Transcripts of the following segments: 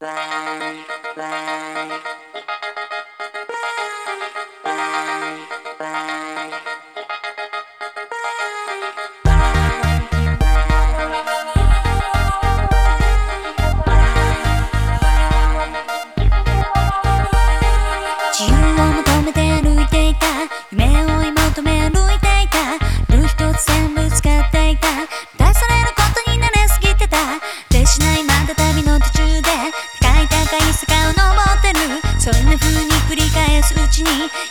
Bye. Bye. me.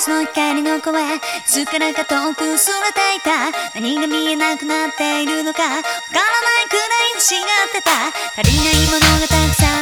その光の声すからか遠くすれていた。何が見えなくなっているのかわからないくらい欲しがってた。足りないものがたくさん